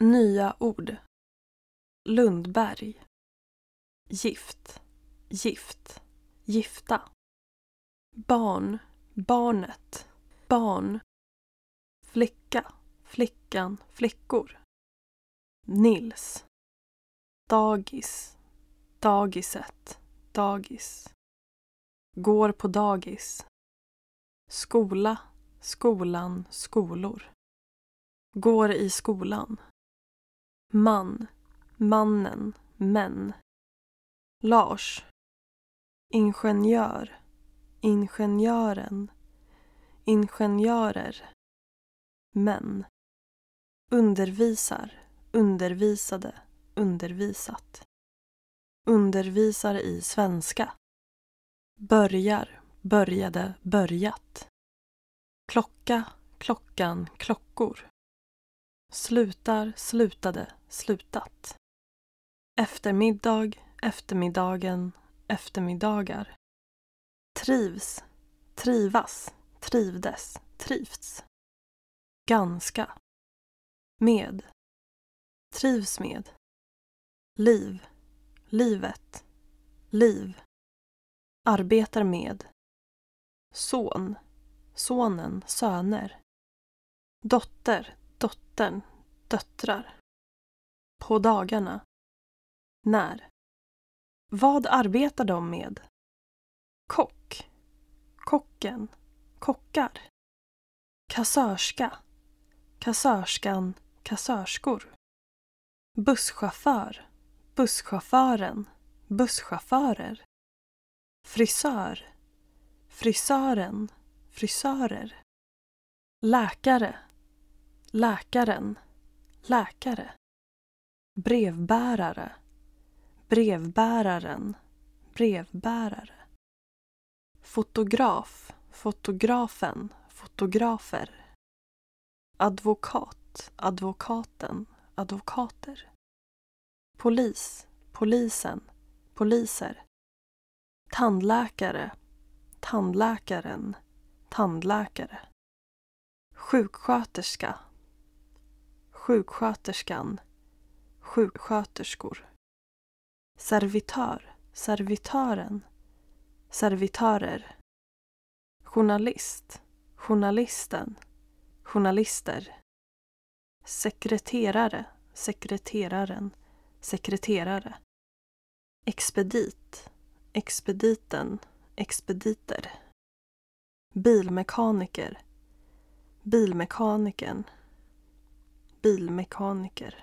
Nya ord. Lundberg. Gift. Gift. Gifta. Barn. Barnet. Barn. Flicka. Flickan. Flickor. Nils. Dagis. Dagiset. Dagis. Går på dagis. Skola. Skolan. Skolor. Går i skolan. Man. Mannen. Män. Lars. Ingenjör. Ingenjören. Ingenjörer. Män. Undervisar. Undervisade. Undervisat. Undervisar i svenska. Börjar. Började. Börjat. Klocka. Klockan. Klockor. Slutar. Slutade. Slutat. Eftermiddag. Eftermiddagen. Eftermiddagar. Trivs. Trivas. Trivdes. Trivts. Ganska. Med. Trivs med. Liv. Livet. Liv. Arbetar med. Son. Sonen. Söner. Dotter. Dottern. Döttrar. På dagarna. När. Vad arbetar de med? Kock. Kocken. Kockar. Kassörska. Kassörskan. Kassörskor. Busschaufför. Busschauffören. Busschaufförer. Frisör. Frisören. Frisörer. Läkare. Läkaren. Läkare. Brevbärare. Brevbäraren. Brevbärare. Fotograf. Fotografen. Fotografer. Advokat. Advokaten. Advokater. Polis. Polisen. Poliser. Tandläkare. Tandläkaren. Tandläkare. Sjuksköterska. Sjuksköterskan. Sjuksköterskor. Servitör. Servitören. Servitörer. Journalist. Journalisten. Journalister. Sekreterare. Sekreteraren. Sekreterare. Expedit. Expediten. Expediter. Bilmekaniker. Bilmekanikern. Bilmekaniker.